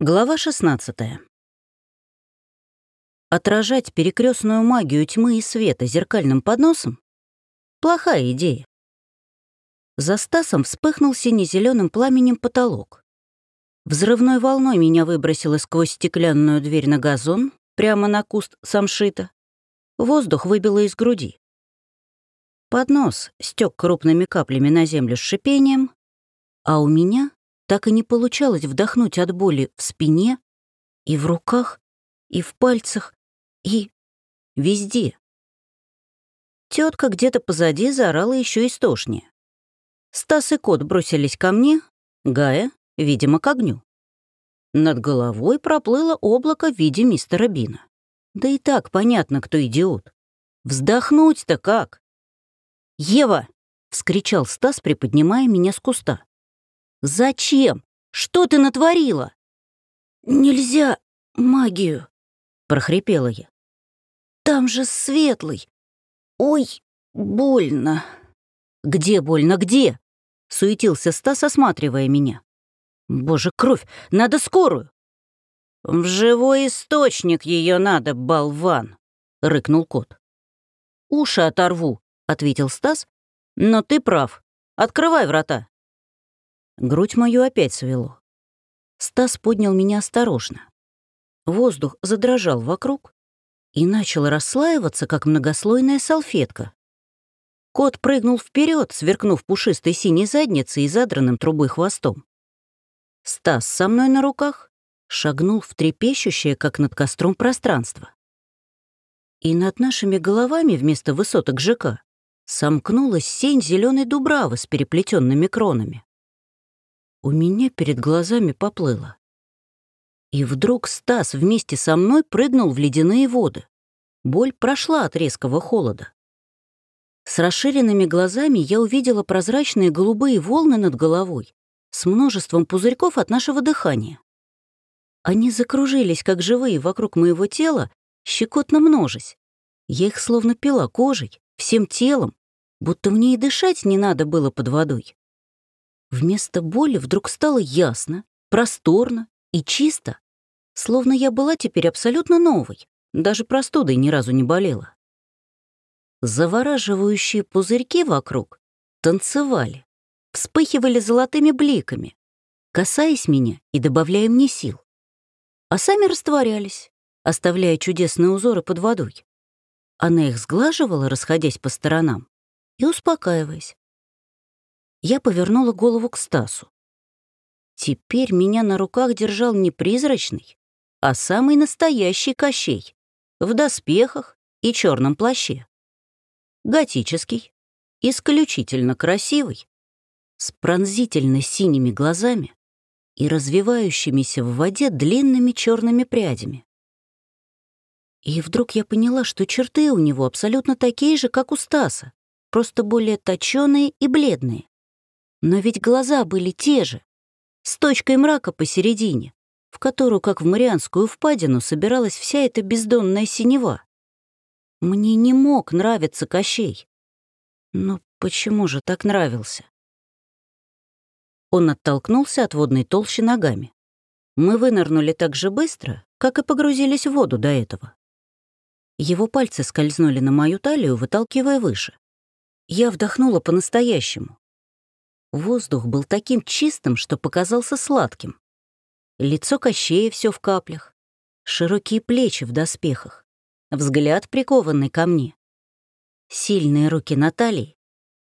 Глава 16. Отражать перекрестную магию тьмы и света зеркальным подносом — плохая идея. За Стасом вспыхнул сине-зеленым пламенем потолок. Взрывной волной меня выбросило сквозь стеклянную дверь на газон, прямо на куст самшита. Воздух выбило из груди. Поднос стек крупными каплями на землю с шипением, а у меня так и не получалось вдохнуть от боли в спине, и в руках, и в пальцах, и везде. Тетка где-то позади заорала еще истошнее. Стас и кот бросились ко мне, Гая, видимо, к огню. Над головой проплыло облако в виде мистера Бина. Да и так понятно, кто идиот. Вздохнуть-то как? «Ева!» — вскричал Стас, приподнимая меня с куста. «Зачем? Что ты натворила?» «Нельзя магию», — прохрипела я. «Там же светлый. Ой, больно». «Где больно, где?» — суетился Стас, осматривая меня. «Боже, кровь! Надо скорую!» «В живой источник ее надо, болван!» — рыкнул кот. «Уши оторву», — ответил Стас. «Но ты прав. Открывай врата». Грудь мою опять свело. Стас поднял меня осторожно. Воздух задрожал вокруг и начал расслаиваться, как многослойная салфетка. Кот прыгнул вперед, сверкнув пушистой синей задницей и задранным трубой хвостом. Стас со мной на руках шагнул в трепещущее, как над костром, пространство. И над нашими головами вместо высоток ЖК сомкнулась сень зеленой дубравы с переплетенными кронами. У меня перед глазами поплыло. И вдруг Стас вместе со мной прыгнул в ледяные воды. Боль прошла от резкого холода. С расширенными глазами я увидела прозрачные голубые волны над головой с множеством пузырьков от нашего дыхания. Они закружились, как живые, вокруг моего тела, щекотно множась. Я их словно пила кожей, всем телом, будто мне и дышать не надо было под водой. Вместо боли вдруг стало ясно, просторно и чисто, словно я была теперь абсолютно новой, даже простудой ни разу не болела. Завораживающие пузырьки вокруг танцевали, вспыхивали золотыми бликами, касаясь меня и добавляя мне сил. А сами растворялись, оставляя чудесные узоры под водой. Она их сглаживала, расходясь по сторонам, и успокаиваясь. Я повернула голову к Стасу. Теперь меня на руках держал не призрачный, а самый настоящий Кощей, в доспехах и черном плаще. Готический, исключительно красивый, с пронзительно синими глазами и развивающимися в воде длинными черными прядями. И вдруг я поняла, что черты у него абсолютно такие же, как у Стаса, просто более точёные и бледные. Но ведь глаза были те же, с точкой мрака посередине, в которую, как в Марианскую впадину, собиралась вся эта бездонная синева. Мне не мог нравиться Кощей. Но почему же так нравился? Он оттолкнулся от водной толщи ногами. Мы вынырнули так же быстро, как и погрузились в воду до этого. Его пальцы скользнули на мою талию, выталкивая выше. Я вдохнула по-настоящему, Воздух был таким чистым, что показался сладким. Лицо Кощея все в каплях, широкие плечи в доспехах, взгляд прикованный ко мне, сильные руки Натальи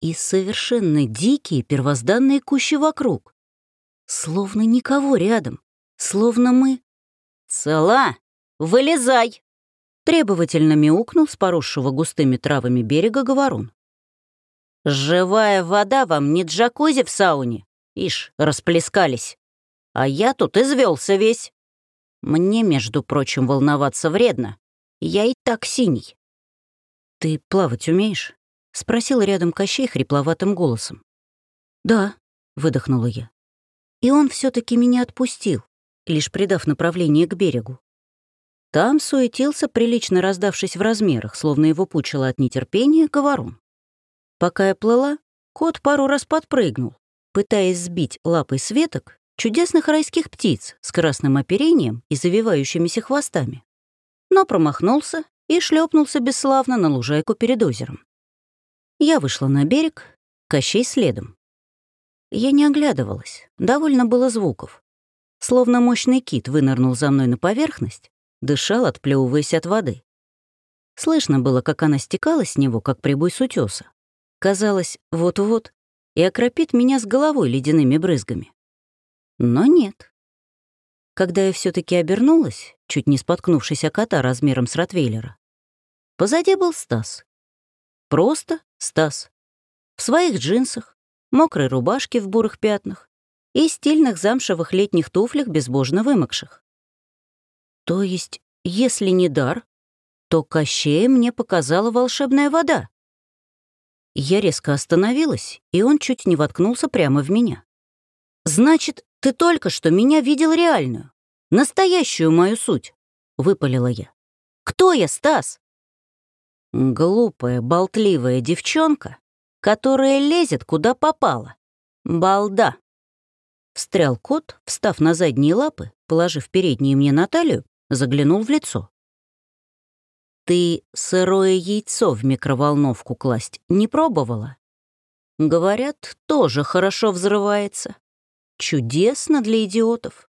и совершенно дикие первозданные кущи вокруг. Словно никого рядом, словно мы... «Цела! Вылезай!» Требовательно мяукнул с поросшего густыми травами берега говорун. Живая вода вам не джакузи в сауне. Ишь, расплескались. А я тут извелся весь. Мне, между прочим, волноваться вредно. Я и так синий. «Ты плавать умеешь?» — спросил рядом Кощей хрипловатым голосом. «Да», — выдохнула я. И он все таки меня отпустил, лишь придав направление к берегу. Там суетился, прилично раздавшись в размерах, словно его пучило от нетерпения, говорун. Пока я плыла, кот пару раз подпрыгнул, пытаясь сбить лапой с веток чудесных райских птиц с красным оперением и завивающимися хвостами, но промахнулся и шлепнулся бесславно на лужайку перед озером. Я вышла на берег, Кощей следом. Я не оглядывалась, довольно было звуков. Словно мощный кит вынырнул за мной на поверхность, дышал, отплевываясь от воды. Слышно было, как она стекала с него, как прибой с утёса. Казалось, вот-вот, и окропит меня с головой ледяными брызгами. Но нет. Когда я все таки обернулась, чуть не споткнувшись о кота размером с Ротвейлера, позади был Стас. Просто Стас. В своих джинсах, мокрой рубашке в бурых пятнах и стильных замшевых летних туфлях безбожно вымокших. То есть, если не дар, то Кощея мне показала волшебная вода. Я резко остановилась, и он чуть не воткнулся прямо в меня. «Значит, ты только что меня видел реальную, настоящую мою суть», — выпалила я. «Кто я, Стас?» Глупая, болтливая девчонка, которая лезет куда попало. Балда. Встрял кот, встав на задние лапы, положив передние мне на талию, заглянул в лицо. Ты сырое яйцо в микроволновку класть не пробовала? Говорят, тоже хорошо взрывается. Чудесно для идиотов.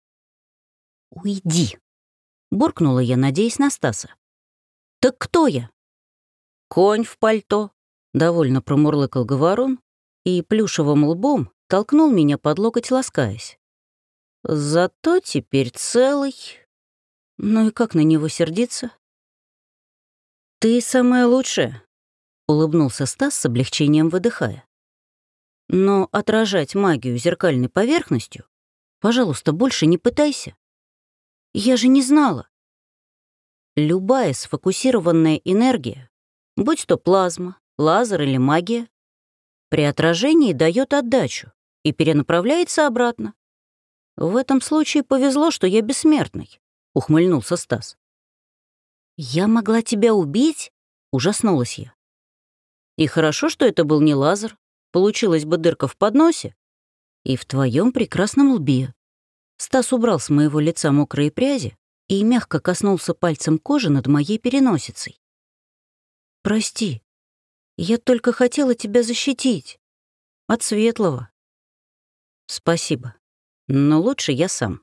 Уйди, буркнула я, надеясь на Стаса. Так кто я? Конь в пальто, довольно промурлыкал говорун и плюшевым лбом толкнул меня под локоть, ласкаясь. Зато теперь целый. Ну и как на него сердиться? «Ты самая лучшая», — улыбнулся Стас с облегчением выдыхая. «Но отражать магию зеркальной поверхностью, пожалуйста, больше не пытайся. Я же не знала. Любая сфокусированная энергия, будь то плазма, лазер или магия, при отражении дает отдачу и перенаправляется обратно. В этом случае повезло, что я бессмертный, ухмыльнулся Стас. «Я могла тебя убить?» — ужаснулась я. «И хорошо, что это был не лазер. Получилась бы дырка в подносе. И в твоем прекрасном лбе». Стас убрал с моего лица мокрые пряди и мягко коснулся пальцем кожи над моей переносицей. «Прости, я только хотела тебя защитить. От светлого». «Спасибо, но лучше я сам».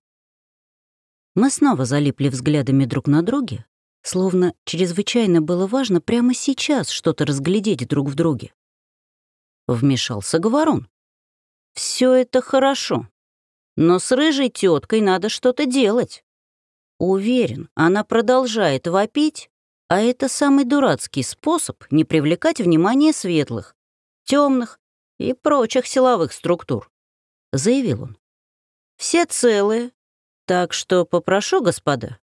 Мы снова залипли взглядами друг на друге, Словно чрезвычайно было важно прямо сейчас что-то разглядеть друг в друге. Вмешался говорун. Все это хорошо, но с рыжей теткой надо что-то делать. Уверен, она продолжает вопить, а это самый дурацкий способ не привлекать внимание светлых, темных и прочих силовых структур, заявил он. Все целые, так что попрошу, господа,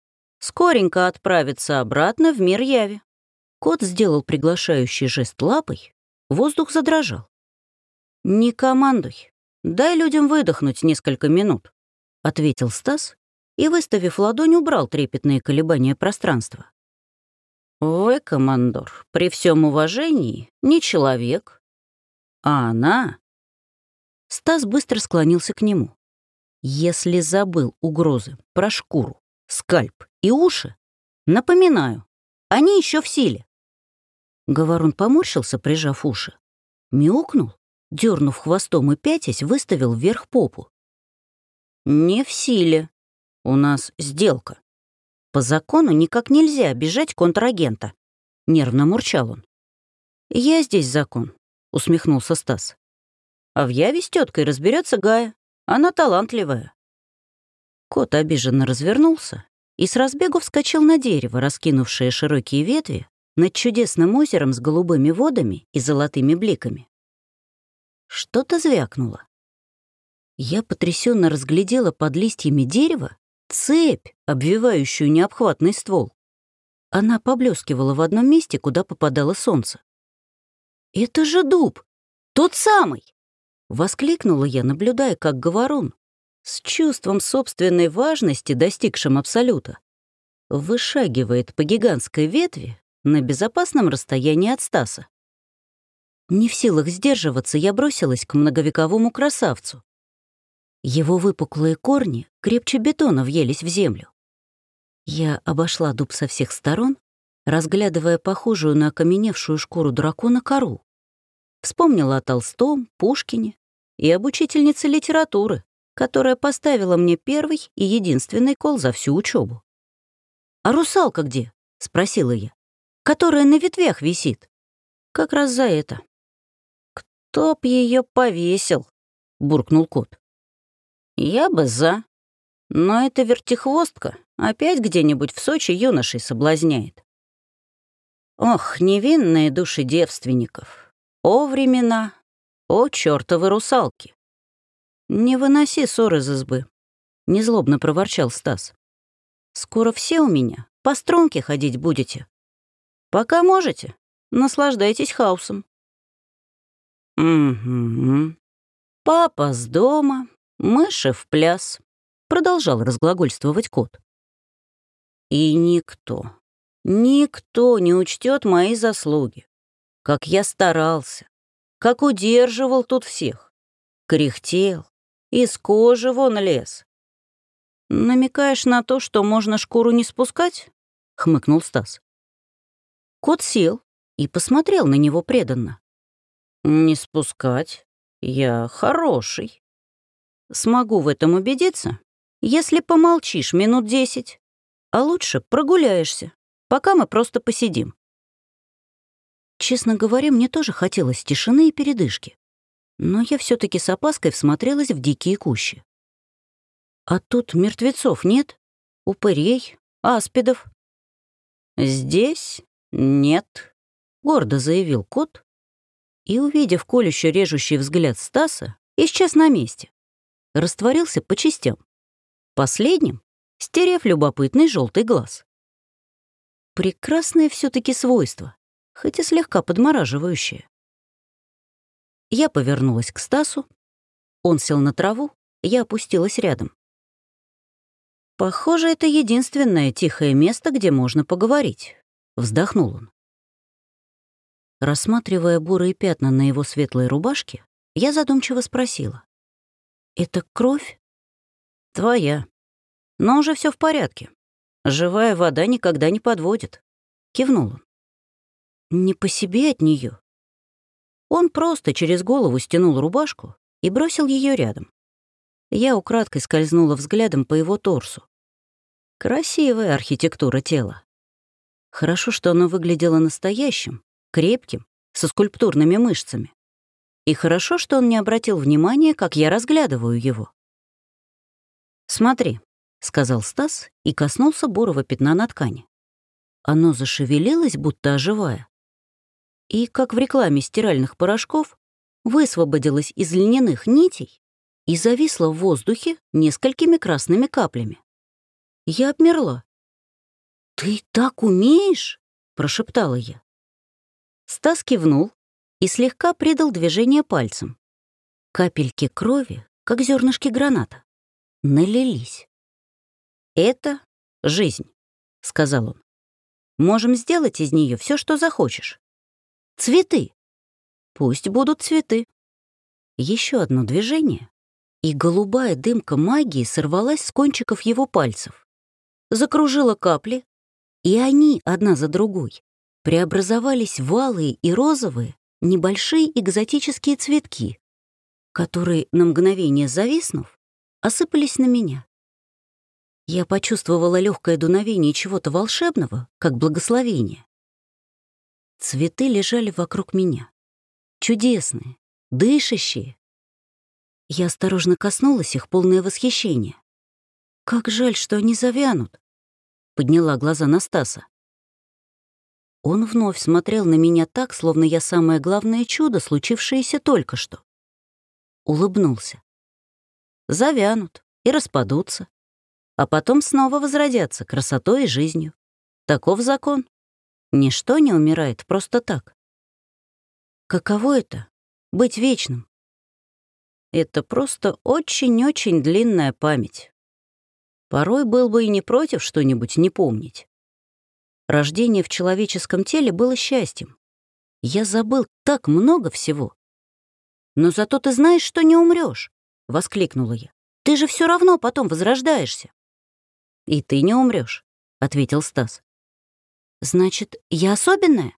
скоренько отправиться обратно в мир яви. Кот сделал приглашающий жест лапой, воздух задрожал. «Не командуй, дай людям выдохнуть несколько минут», — ответил Стас и, выставив ладонь, убрал трепетные колебания пространства. «Вы, командор, при всем уважении, не человек, а она...» Стас быстро склонился к нему. «Если забыл угрозы про шкуру, скальп и уши. Напоминаю, они еще в силе. Говорун поморщился, прижав уши. Мяукнул, дернув хвостом и пятясь, выставил вверх попу. «Не в силе. У нас сделка. По закону никак нельзя обижать контрагента», — нервно мурчал он. «Я здесь закон», — усмехнулся Стас. «А в Яве с теткой разберется Гая. Она талантливая». Кот обиженно развернулся и с разбегу вскочил на дерево, раскинувшее широкие ветви над чудесным озером с голубыми водами и золотыми бликами. Что-то звякнуло. Я потрясенно разглядела под листьями дерева цепь, обвивающую необхватный ствол. Она поблескивала в одном месте, куда попадало солнце. «Это же дуб! Тот самый!» — воскликнула я, наблюдая, как говорун, с чувством собственной важности, достигшим абсолюта, вышагивает по гигантской ветви на безопасном расстоянии от Стаса. Не в силах сдерживаться, я бросилась к многовековому красавцу. Его выпуклые корни крепче бетона въелись в землю. Я обошла дуб со всех сторон, разглядывая похожую на окаменевшую шкуру дракона кору. Вспомнила о Толстом, Пушкине и об учительнице литературы, которая поставила мне первый и единственный кол за всю учебу. «А русалка где?» — спросила я. «Которая на ветвях висит». «Как раз за это». «Кто б ее повесил?» — буркнул кот. «Я бы за. Но эта вертихвостка опять где-нибудь в Сочи юношей соблазняет. Ох, невинные души девственников. О, времена, о, чертовы русалки. Не выноси ссор из избы, — незлобно проворчал Стас. Скоро все у меня по струнке ходить будете. Пока можете, наслаждайтесь хаосом. Угу. Папа с дома, мыши в пляс, — продолжал разглагольствовать кот. И никто, никто не учтет мои заслуги. Как я старался, как удерживал тут всех. Кряхтел, из кожи вон лез. «Намекаешь на то, что можно шкуру не спускать?» — хмыкнул Стас. Кот сел и посмотрел на него преданно. «Не спускать? Я хороший. Смогу в этом убедиться, если помолчишь минут десять, а лучше прогуляешься, пока мы просто посидим». Честно говоря, мне тоже хотелось тишины и передышки, но я все таки с опаской всмотрелась в дикие кущи. А тут мертвецов нет, упырей, аспидов. «Здесь нет», — гордо заявил кот, и, увидев колюще режущий взгляд Стаса, исчез на месте. Растворился по частям. Последним, стерев любопытный желтый глаз. Прекрасное все таки свойство, хоть и слегка подмораживающее. Я повернулась к Стасу, он сел на траву, я опустилась рядом. «Похоже, это единственное тихое место, где можно поговорить», — вздохнул он. Рассматривая бурые пятна на его светлой рубашке, я задумчиво спросила. «Это кровь?» «Твоя. Но уже все в порядке. Живая вода никогда не подводит», — кивнул он. «Не по себе от нее. Он просто через голову стянул рубашку и бросил ее рядом. Я украдкой скользнула взглядом по его торсу. Красивая архитектура тела. Хорошо, что оно выглядело настоящим, крепким, со скульптурными мышцами. И хорошо, что он не обратил внимания, как я разглядываю его. «Смотри», — сказал Стас и коснулся бурого пятна на ткани. Оно зашевелилось, будто оживая. И, как в рекламе стиральных порошков, высвободилось из льняных нитей и зависла в воздухе несколькими красными каплями. Я обмерла. «Ты так умеешь?» — прошептала я. Стас кивнул и слегка придал движение пальцем. Капельки крови, как зернышки граната, налились. «Это жизнь», — сказал он. «Можем сделать из нее все, что захочешь. Цветы. Пусть будут цветы». Еще одно движение, и голубая дымка магии сорвалась с кончиков его пальцев. Закружила капли, и они, одна за другой, преобразовались в алые и розовые небольшие экзотические цветки, которые, на мгновение зависнув, осыпались на меня. Я почувствовала легкое дуновение чего-то волшебного, как благословение. Цветы лежали вокруг меня. Чудесные, дышащие, я осторожно коснулась их, полное восхищение. «Как жаль, что они завянут», — подняла глаза на Стаса. Он вновь смотрел на меня так, словно я самое главное чудо, случившееся только что. Улыбнулся. Завянут и распадутся, а потом снова возродятся красотой и жизнью. Таков закон. Ничто не умирает просто так. Каково это — быть вечным? Это просто очень-очень длинная память. Порой был бы и не против что-нибудь не помнить. Рождение в человеческом теле было счастьем. Я забыл так много всего. «Но зато ты знаешь, что не умрешь, воскликнула я. Ты же все равно потом возрождаешься. И ты не умрешь, ответил Стас. Значит, я особенная?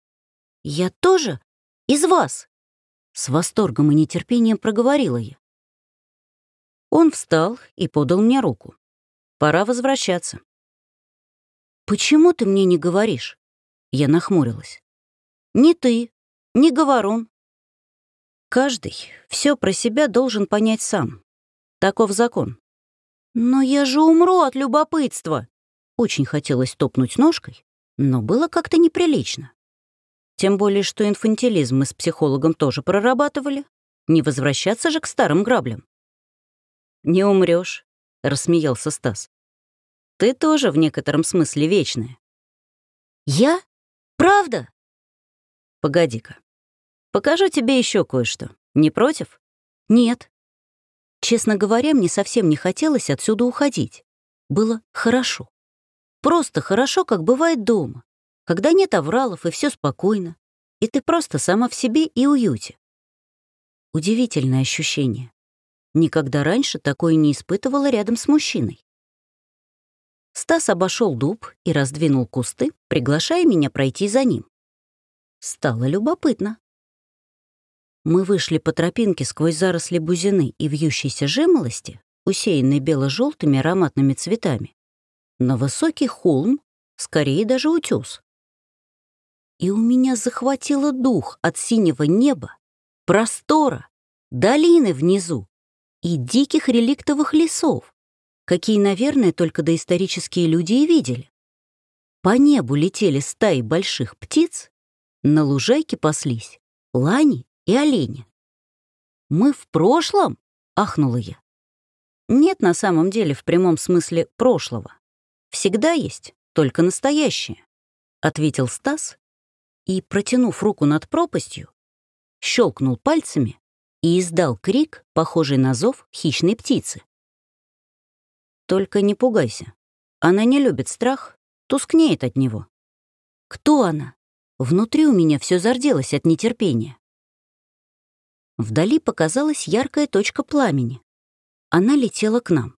Я тоже из вас? С восторгом и нетерпением проговорила я. Он встал и подал мне руку. Пора возвращаться. «Почему ты мне не говоришь?» Я нахмурилась. «Ни ты, ни говорун. Каждый все про себя должен понять сам. Таков закон. Но я же умру от любопытства. Очень хотелось топнуть ножкой, но было как-то неприлично. Тем более, что инфантилизм мы с психологом тоже прорабатывали. Не возвращаться же к старым граблям. «Не умрешь, рассмеялся Стас. «Ты тоже в некотором смысле вечная». «Я? Правда?» «Погоди-ка. Покажу тебе еще кое-что. Не против?» «Нет». Честно говоря, мне совсем не хотелось отсюда уходить. Было хорошо. Просто хорошо, как бывает дома, когда нет авралов и все спокойно, и ты просто сама в себе и уюте. Удивительное ощущение. Никогда раньше такое не испытывала рядом с мужчиной. Стас обошел дуб и раздвинул кусты, приглашая меня пройти за ним. Стало любопытно. Мы вышли по тропинке сквозь заросли бузины и вьющейся жимолости, усеянной бело-желтыми ароматными цветами, на высокий холм, скорее даже утес. И у меня захватило дух от синего неба, простора, долины внизу и диких реликтовых лесов, какие, наверное, только доисторические люди и видели. По небу летели стаи больших птиц, на лужайке паслись лани и олени. «Мы в прошлом?» — ахнула я. Нет на самом деле в прямом смысле прошлого. Всегда есть, только настоящее, — ответил Стас и, протянув руку над пропастью, щелкнул пальцами, и издал крик, похожий на зов хищной птицы. «Только не пугайся. Она не любит страх, тускнеет от него». «Кто она?» Внутри у меня все зарделось от нетерпения. Вдали показалась яркая точка пламени. Она летела к нам.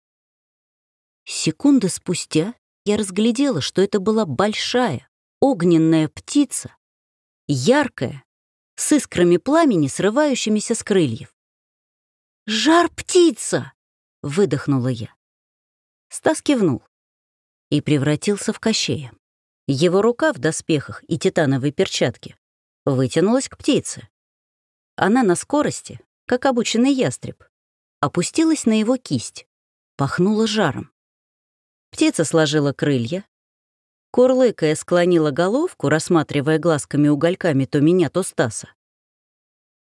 Секунды спустя я разглядела, что это была большая, огненная птица, яркая, с искрами пламени, срывающимися с крыльев. «Жар-птица!» — выдохнула я. Стас кивнул и превратился в кощея. Его рука в доспехах и титановой перчатке вытянулась к птице. Она на скорости, как обученный ястреб, опустилась на его кисть, пахнула жаром. Птица сложила крылья, Курлыкая склонила головку, рассматривая глазками-угольками то меня, то Стаса.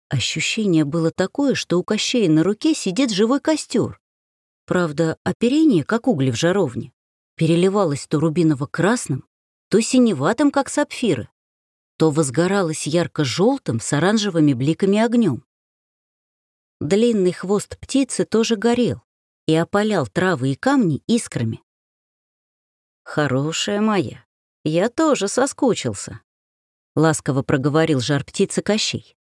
Ощущение было такое, что у Кощея на руке сидит живой костер. Правда, оперение, как угли в жаровне, переливалось то рубиново-красным, то синеватым, как сапфиры, то возгоралось ярко-желтым с оранжевыми бликами огнем. Длинный хвост птицы тоже горел и опалял травы и камни искрами. «Хорошая моя, я тоже соскучился», — ласково проговорил жар птицы Кощей.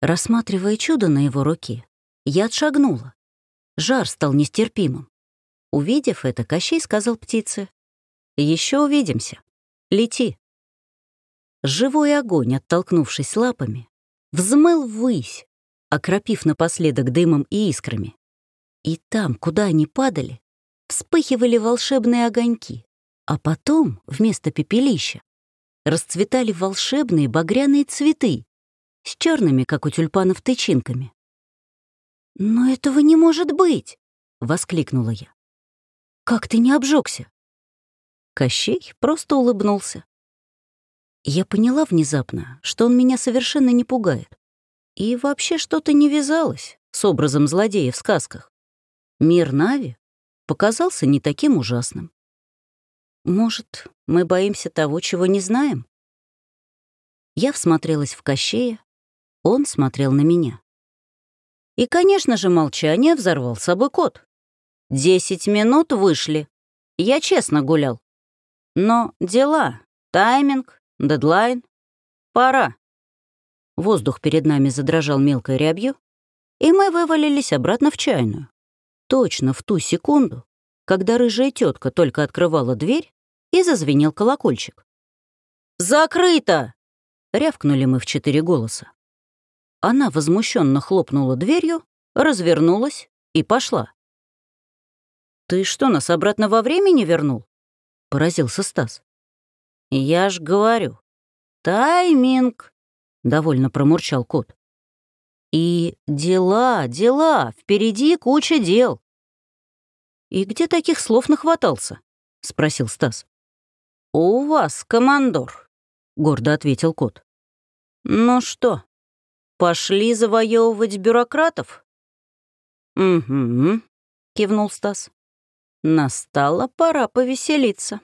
Рассматривая чудо на его руке, я отшагнула. Жар стал нестерпимым. Увидев это, Кощей сказал птице, «Еще увидимся. Лети». Живой огонь, оттолкнувшись лапами, взмыл ввысь, окропив напоследок дымом и искрами. И там, куда они падали, вспыхивали волшебные огоньки, а потом, вместо пепелища, расцветали волшебные багряные цветы с черными, как у тюльпанов, тычинками. «Но этого не может быть!» — воскликнула я. «Как ты не обжегся? Кощей просто улыбнулся. Я поняла внезапно, что он меня совершенно не пугает. И вообще что-то не вязалось с образом злодея в сказках. Мир Нави показался не таким ужасным. Может, мы боимся того, чего не знаем? Я всмотрелась в Кощея, он смотрел на меня. И, конечно же, молчание взорвал собой кот. Десять минут вышли. Я честно гулял. Но дела, тайминг, дедлайн. Пора. Воздух перед нами задрожал мелкой рябью, и мы вывалились обратно в чайную. Точно в ту секунду, когда рыжая тетка только открывала дверь, и зазвенел колокольчик. «Закрыто!» — рявкнули мы в четыре голоса. Она возмущенно хлопнула дверью, развернулась и пошла. «Ты что, нас обратно во времени вернул?» — поразился Стас. «Я ж говорю. Тайминг!» — довольно промурчал кот. «И дела, дела, впереди куча дел». «И где таких слов нахватался?» — спросил Стас. «У вас, командор», — гордо ответил кот. «Ну что, пошли завоевывать бюрократов?» «Угу», — кивнул Стас. «Настала пора повеселиться».